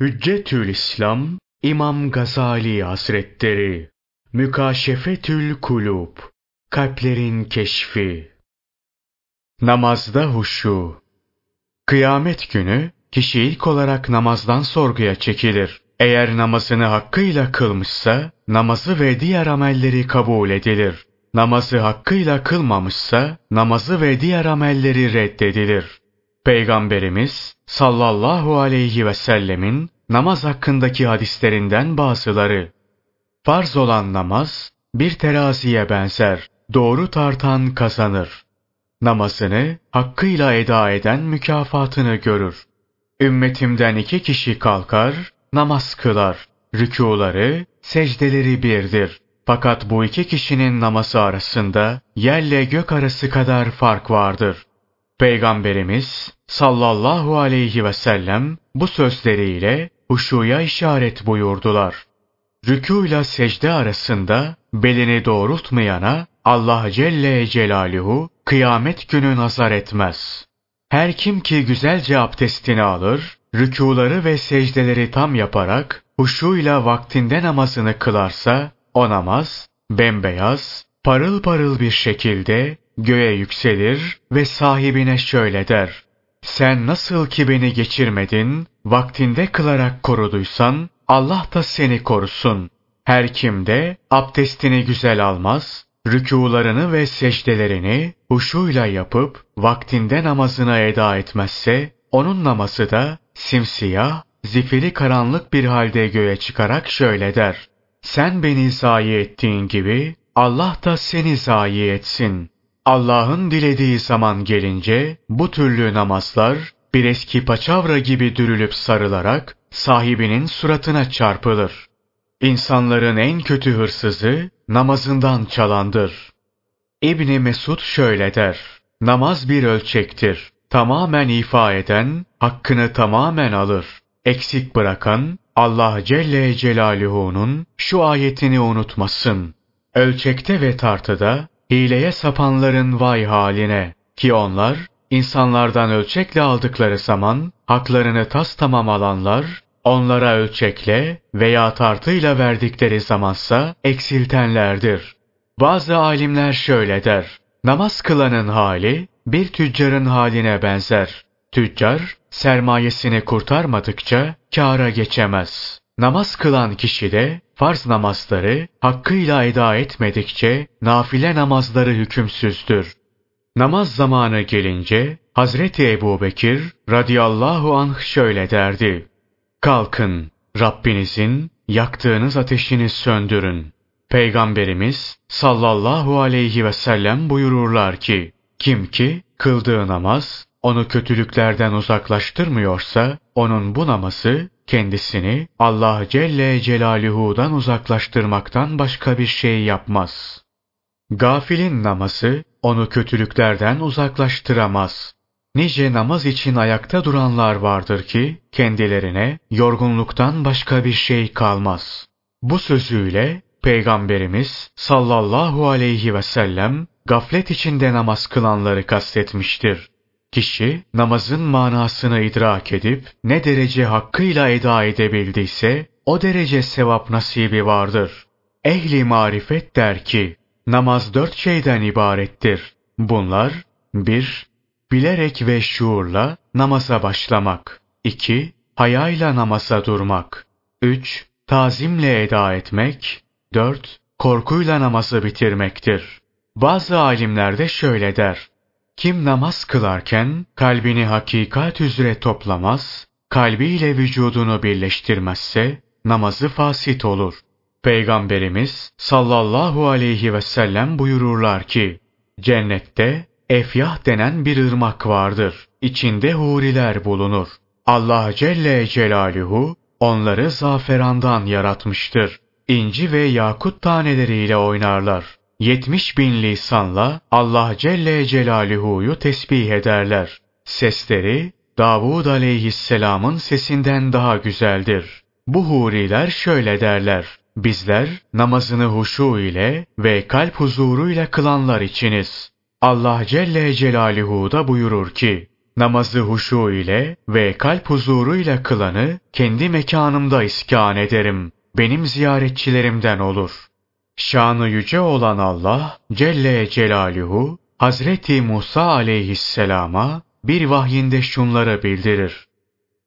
Hüccetül İslam İmam Gazali Hazretleri Mükaşefetül Kulub Kalplerin Keşfi Namazda Huşu Kıyamet günü kişi ilk olarak namazdan sorguya çekilir. Eğer namazını hakkıyla kılmışsa namazı ve diğer amelleri kabul edilir. Namazı hakkıyla kılmamışsa namazı ve diğer amelleri reddedilir. Peygamberimiz sallallahu aleyhi ve sellemin namaz hakkındaki hadislerinden bazıları. Farz olan namaz bir teraziye benzer. Doğru tartan kazanır. Namazını hakkıyla eda eden mükafatını görür. Ümmetimden iki kişi kalkar, namaz kılar. Rükuları, secdeleri birdir. Fakat bu iki kişinin namazı arasında yerle gök arası kadar fark vardır. Peygamberimiz sallallahu aleyhi ve sellem bu sözleriyle huşuya işaret buyurdular. Rükû secde arasında belini doğrultmayana Allah Celle Celaluhu kıyamet günü nazar etmez. Her kim ki güzelce abdestini alır, rükuları ve secdeleri tam yaparak huşuyla vaktinde namazını kılarsa, o namaz bembeyaz, parıl parıl bir şekilde göğe yükselir ve sahibine şöyle der. Sen nasıl ki beni geçirmedin, vaktinde kılarak koruduysan, Allah da seni korusun. Her kim de abdestini güzel almaz, rükularını ve secdelerini huşuyla yapıp vaktinde namazına eda etmezse, onun namazı da simsiyah, zifiri karanlık bir halde göğe çıkarak şöyle der. Sen beni zayi ettiğin gibi Allah da seni zayi etsin. Allah'ın dilediği zaman gelince bu türlü namazlar bir eski paçavra gibi dürülüp sarılarak sahibinin suratına çarpılır. İnsanların en kötü hırsızı namazından çalandır. İbni Mesud şöyle der. Namaz bir ölçektir. Tamamen ifa eden, hakkını tamamen alır. Eksik bırakan, Allah Celle Celaluhu'nun şu ayetini unutmasın. Ölçekte ve tartıda hileye sapanların vay haline ki onlar insanlardan ölçekle aldıkları zaman haklarını tas tamam alanlar onlara ölçekle veya tartıyla verdikleri zamansa eksiltenlerdir. Bazı alimler şöyle der. Namaz kılanın hali bir tüccarın haline benzer. Tüccar sermayesini kurtarmadıkça kâra geçemez. Namaz kılan kişi de farz namazları hakkıyla eda etmedikçe nafile namazları hükümsüzdür. Namaz zamanı gelince Hazreti Ebu Bekir radıyallahu anh şöyle derdi. Kalkın, Rabbinizin yaktığınız ateşini söndürün. Peygamberimiz sallallahu aleyhi ve sellem buyururlar ki, kim ki kıldığı namaz onu kötülüklerden uzaklaştırmıyorsa, onun bu namazı kendisini Allah Celle Celaluhu'dan uzaklaştırmaktan başka bir şey yapmaz. Gafilin namazı onu kötülüklerden uzaklaştıramaz. Nice namaz için ayakta duranlar vardır ki kendilerine yorgunluktan başka bir şey kalmaz. Bu sözüyle Peygamberimiz sallallahu aleyhi ve sellem gaflet içinde namaz kılanları kastetmiştir. Kişi namazın manasını idrak edip ne derece hakkıyla eda edebildiyse o derece sevap nasibi vardır. Ehli marifet der ki namaz dört şeyden ibarettir. Bunlar 1. Bilerek ve şuurla namaza başlamak. 2. Hayayla namaza durmak. 3. Tazimle eda etmek. 4. Korkuyla namazı bitirmektir. Bazı alimler de şöyle der. Kim namaz kılarken kalbini hakikat üzere toplamaz, kalbiyle vücudunu birleştirmezse namazı fasit olur. Peygamberimiz sallallahu aleyhi ve sellem buyururlar ki, cennette Efyah denen bir ırmak vardır. İçinde huriler bulunur. Allah Celle Celaluhu onları zaferandan yaratmıştır. İnci ve yakut taneleriyle oynarlar. 70 bin lisanla Allah Celle Celaluhu'yu tesbih ederler. Sesleri Davud aleyhisselamın sesinden daha güzeldir. Bu huriler şöyle derler. Bizler namazını huşu ile ve kalp huzuruyla kılanlar içiniz. Allah Celle Celaluhu da buyurur ki, namazı huşu ile ve kalp huzuruyla kılanı kendi mekanımda iskan ederim. Benim ziyaretçilerimden olur. Şanı yüce olan Allah Celle Celaluhu Hazreti Musa aleyhisselama bir vahyinde şunları bildirir.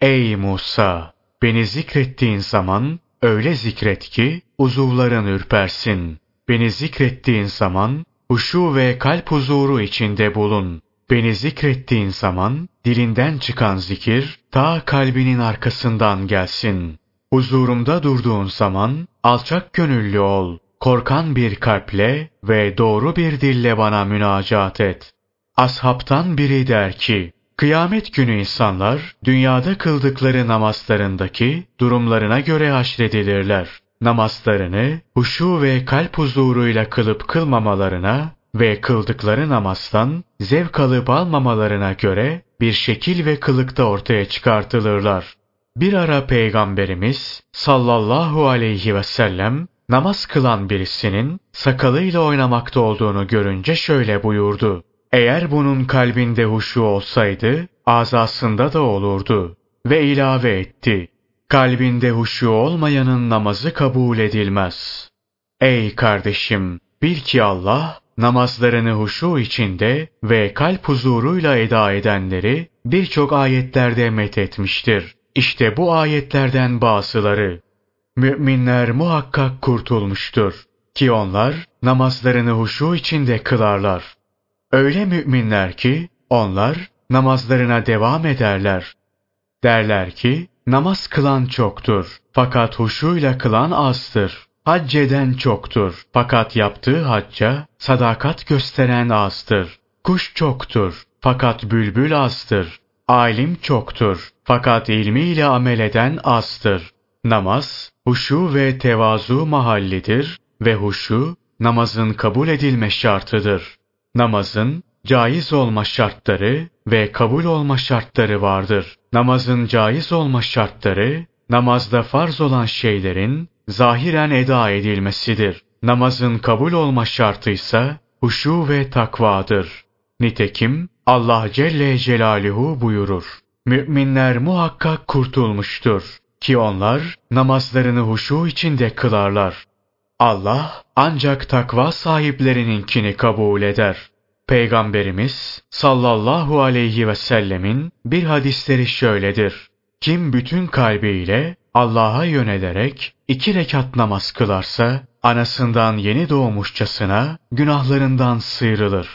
Ey Musa! Beni zikrettiğin zaman öyle zikret ki uzuvların ürpersin. Beni zikrettiğin zaman huşu ve kalp huzuru içinde bulun. Beni zikrettiğin zaman dilinden çıkan zikir ta kalbinin arkasından gelsin. Huzurumda durduğun zaman alçak gönüllü ol. Korkan bir kalple ve doğru bir dille bana münacat et. Ashabtan biri der ki, Kıyamet günü insanlar dünyada kıldıkları namazlarındaki durumlarına göre haşredilirler. Namazlarını huşu ve kalp huzuruyla kılıp kılmamalarına ve kıldıkları namazdan zevk alıp almamalarına göre bir şekil ve kılıkta ortaya çıkartılırlar. Bir ara Peygamberimiz sallallahu aleyhi ve sellem namaz kılan birisinin sakalıyla oynamakta olduğunu görünce şöyle buyurdu. Eğer bunun kalbinde huşu olsaydı, azasında da olurdu. Ve ilave etti. Kalbinde huşu olmayanın namazı kabul edilmez. Ey kardeşim! Bil ki Allah, namazlarını huşu içinde ve kalp huzuruyla eda edenleri birçok ayetlerde methetmiştir. İşte bu ayetlerden bazıları. Müminler muhakkak kurtulmuştur. Ki onlar namazlarını huşu içinde kılarlar. Öyle müminler ki onlar namazlarına devam ederler. Derler ki namaz kılan çoktur fakat huşuyla kılan azdır. Hacceden çoktur fakat yaptığı hacca sadakat gösteren azdır. Kuş çoktur fakat bülbül azdır. Alim çoktur fakat ilmiyle amel eden azdır. Namaz, huşu ve tevazu mahallidir ve huşu namazın kabul edilme şartıdır. Namazın caiz olma şartları ve kabul olma şartları vardır. Namazın caiz olma şartları, namazda farz olan şeylerin zahiren eda edilmesidir. Namazın kabul olma şartı ise huşu ve takvadır. Nitekim Allah Celle Celaluhu buyurur. Müminler muhakkak kurtulmuştur ki onlar namazlarını huşu içinde kılarlar. Allah ancak takva sahiplerininkini kabul eder. Peygamberimiz sallallahu aleyhi ve sellemin bir hadisleri şöyledir. Kim bütün kalbiyle Allah'a yönelerek iki rekat namaz kılarsa, anasından yeni doğmuşçasına günahlarından sıyrılır.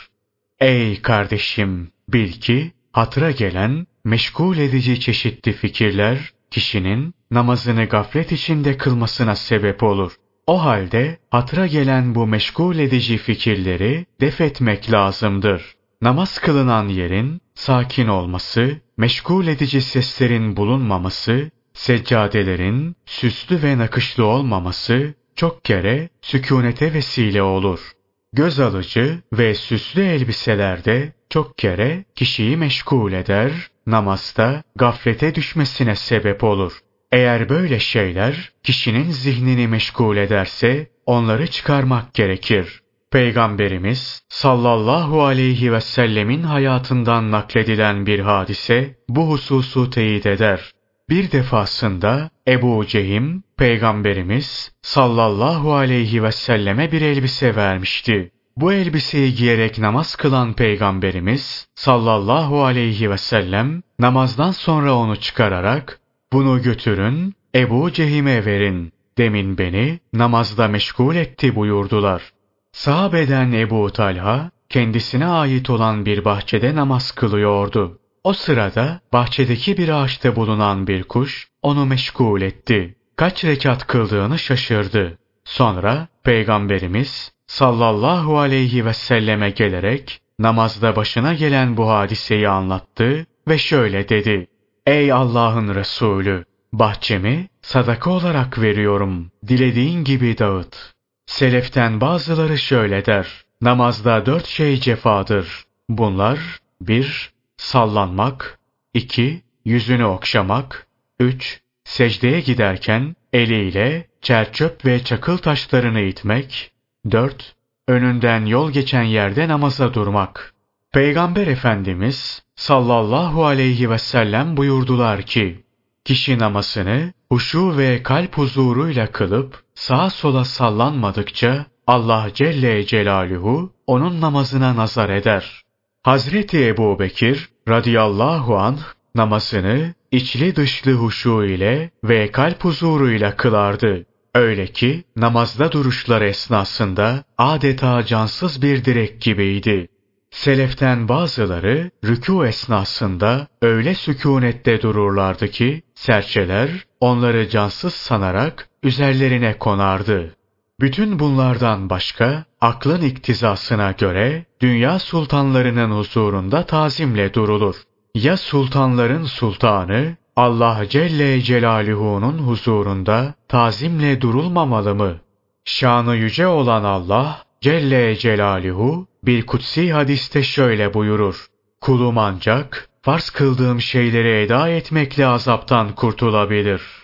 Ey kardeşim! Bil ki, hatıra gelen, meşgul edici çeşitli fikirler, kişinin namazını gaflet içinde kılmasına sebep olur. O halde hatıra gelen bu meşgul edici fikirleri def etmek lazımdır. Namaz kılınan yerin sakin olması, meşgul edici seslerin bulunmaması, seccadelerin süslü ve nakışlı olmaması çok kere sükunete vesile olur. Göz alıcı ve süslü elbiselerde çok kere kişiyi meşgul eder, namazda gaflete düşmesine sebep olur. Eğer böyle şeyler kişinin zihnini meşgul ederse onları çıkarmak gerekir. Peygamberimiz sallallahu aleyhi ve sellemin hayatından nakledilen bir hadise bu hususu teyit eder. Bir defasında Ebu Cehim, Peygamberimiz sallallahu aleyhi ve selleme bir elbise vermişti. Bu elbiseyi giyerek namaz kılan Peygamberimiz sallallahu aleyhi ve sellem namazdan sonra onu çıkararak bunu götürün, Ebu Cehim'e verin. Demin beni namazda meşgul etti buyurdular. Sahabeden Ebu Talha, kendisine ait olan bir bahçede namaz kılıyordu. O sırada bahçedeki bir ağaçta bulunan bir kuş onu meşgul etti. Kaç rekat kıldığını şaşırdı. Sonra Peygamberimiz sallallahu aleyhi ve selleme gelerek namazda başına gelen bu hadiseyi anlattı ve şöyle dedi. Ey Allah'ın Resulü! Bahçemi sadaka olarak veriyorum. Dilediğin gibi dağıt. Seleften bazıları şöyle der. Namazda dört şey cefadır. Bunlar bir Sallanmak 2. Yüzünü okşamak 3. Secdeye giderken eliyle çerçöp ve çakıl taşlarını itmek 4. Önünden yol geçen yerde namaza durmak. Peygamber Efendimiz sallallahu aleyhi ve sellem buyurdular ki, kişi namazını huşu ve kalp huzuruyla kılıp sağa sola sallanmadıkça Allah Celle Celaluhu onun namazına nazar eder. Hazreti Ebu Bekir radıyallahu anh namazını içli dışlı huşu ile ve kalp huzuruyla kılardı. Öyle ki namazda duruşlar esnasında adeta cansız bir direk gibiydi. Seleften bazıları rükû esnasında öyle sükunette dururlardı ki serçeler onları cansız sanarak üzerlerine konardı. Bütün bunlardan başka aklın iktizasına göre dünya sultanlarının huzurunda tazimle durulur. Ya sultanların sultanı Allah Celle Celaluhu'nun huzurunda tazimle durulmamalı mı? Şanı yüce olan Allah Celle Celaluhu bir kutsi hadiste şöyle buyurur. Kulum ancak farz kıldığım şeyleri eda etmekle azaptan kurtulabilir.''